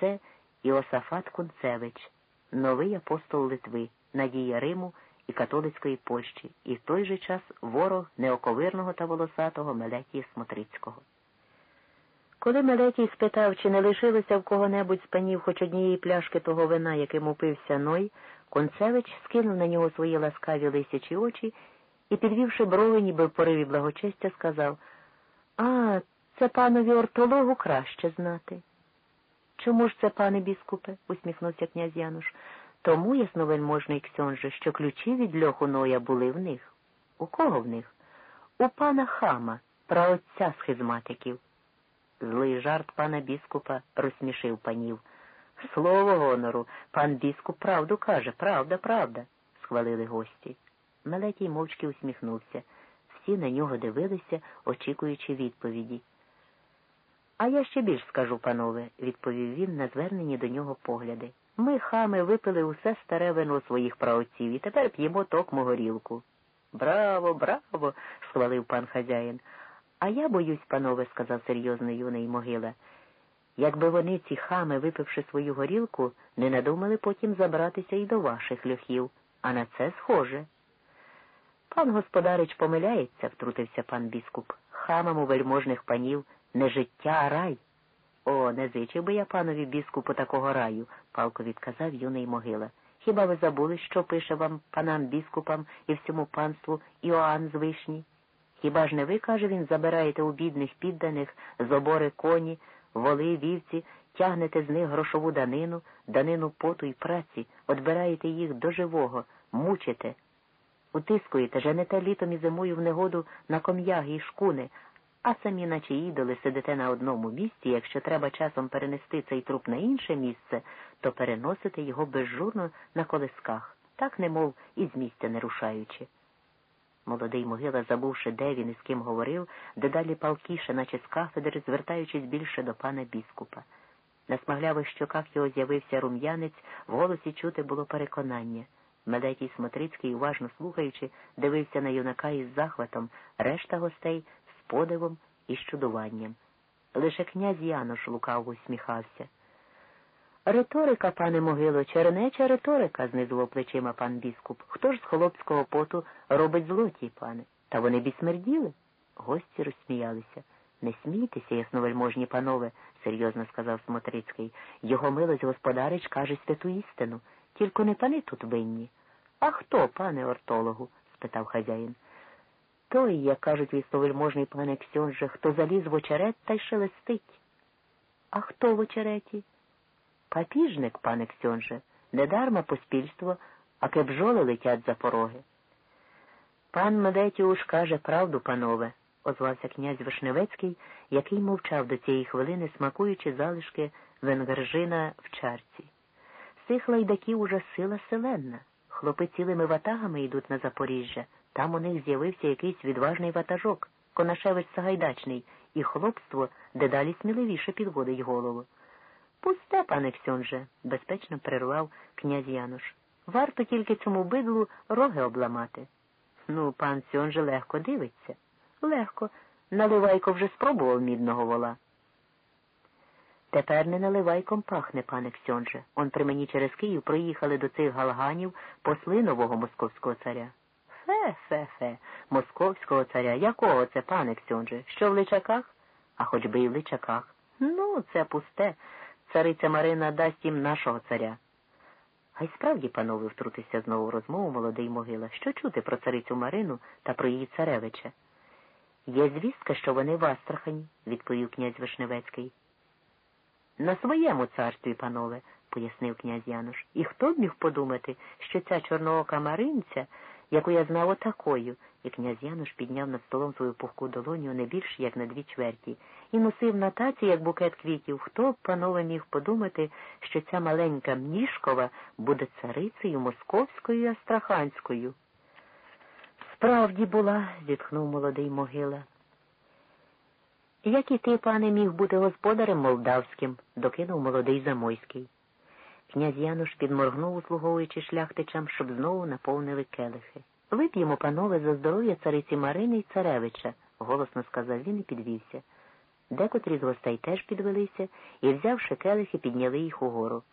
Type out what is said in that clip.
це Іосафат Кунцевич, новий апостол Литви, надія Риму і католицької Польщі, і в той же час ворог неоковирного та волосатого Мелетія Смотрицького. Коли Мелетій спитав, чи не лишилося в кого-небудь з панів хоч однієї пляшки того вина, яким упився Ной, Концевич скинув на нього свої ласкаві лисячі очі і, підвівши брови, ніби в пориві благочестя, сказав А, це панові ортологу краще знати. Чому ж це, пане біскупе? усміхнувся князь Януш. Тому, ясновельможний ксьонже, що ключі від льоху Ноя були в них. У кого в них? У пана хама, праотця схизматиків. Злий жарт пана біскупа розсмішив панів. Слово гонору, пан біскуп правду каже, правда, правда, схвалили гості. Мелетій мовчки усміхнувся. Всі на нього дивилися, очікуючи відповіді. А я ще більш скажу, панове, відповів він на звернені до нього погляди. Ми, хами, випили усе старе вино своїх праотців і тепер п'ємо токмо горілку. Браво, браво, схвалив пан хазяїн. А я боюсь, панове, сказав серйозно юний могила. Якби вони, ці хами, випивши свою горілку, не надумали потім забратися і до ваших льохів, а на це схоже. Пан господарич помиляється, втрутився пан біскуп. Хамам у вельможних панів не життя, а рай. О, не зичив би я панові біскупу такого раю, палко відказав юний могила. Хіба ви забули, що пише вам панам біскупам і всьому панству Іоанн з вишні? Хіба ж не ви, каже він, забираєте у бідних підданих з обори коні, воли, вівці, тягнете з них грошову данину, данину поту й праці, одбираєте їх до живого, мучите, утискуєте, женете літом і зимою в негоду на ком'яги й шкуни, а самі, наче ідоли, сидите на одному місці, якщо треба часом перенести цей труп на інше місце, то переносите його безжурно на колисках, так немов і з місця не рушаючи. Молодий могила, забувши, де він і з ким говорив, дедалі палкіше, наче з кафедри, звертаючись більше до пана біскупа. На смаглявих щоках його з'явився рум'янець, в голосі чути було переконання. Медетій Смотрицький, уважно слухаючи, дивився на юнака із захватом, решта гостей подивом і щудуванням. Лише князь Янош лукаво усміхався. Риторика, пане могило, чернеча риторика, знизував плечима пан біскуп. Хто ж з холопського поту робить злоті, пане? Та вони б і смерділи. Гості розсміялися. Не смійтеся, ясновельможні панове, серйозно сказав Смотрицький. Його милость господарич каже святу істину. Тільки не пани тут винні. А хто, пане ортологу? спитав хазяїн. Той, як кажуть вістовельможний пане Ксьонже, хто заліз в очерет та й шелестить. А хто в очереті? Папіжник, пане Ксьонже, недарма поспільство, а кебжоли летять за пороги. Пан Медетіуш каже правду, панове, озвався князь Вишневецький, який мовчав до цієї хвилини, смакуючи залишки венгержина в чарці. Цих лайдаків уже сила селенна. Хлопи цілими ватагами йдуть на Запоріжжя. Там у них з'явився якийсь відважний ватажок, Конашевич Сагайдачний, і хлопство дедалі сміливіше підводить голову. Пусте, пане Ксьонже, безпечно перервав князь Януш. Варто тільки цьому бидлу роги обламати. Ну, пан Сьонже легко дивиться. Легко. Наливайко вже спробував мідного вола. Тепер не наливайком пахне, пане Ксьонже. Он при мені через Київ проїхали до цих галганів посли нового московського царя. Фе, фе, фе, московського царя. Якого це, пане Ксьонже? Що в личаках? А хоч би і в личаках. Ну, це пусте. Цариця Марина дасть їм нашого царя. А й справді, панове, втрутився знову в розмову молодий могила. Що чути про царицю Марину та про її царевича? Є звістка, що вони в Астрахані, відповів князь Вишневецький. На своєму царстві, панове, пояснив князь Януш. І хто б міг подумати, що ця чорноока маринця, яку я знав отакою, і князь Януш підняв над столом свою пухку долоню не більш як на дві чверті, і носив на таці, як букет квітів. Хто б, панове, міг подумати, що ця маленька Мнішкова буде царицею московською і астраханською? Справді була, зітхнув молодий могила. Як і ти, пане, міг бути господарем молдавським, докинув молодий Замойський. Князь Януш підморгнув, услуговуючи шляхтичам, щоб знову наповнили келихи. Вип'ємо, панове, за здоров'я цариці Марини і царевича, голосно сказав він і підвівся. Декотрі з гостей теж підвелися і, взявши келихи, підняли їх угору.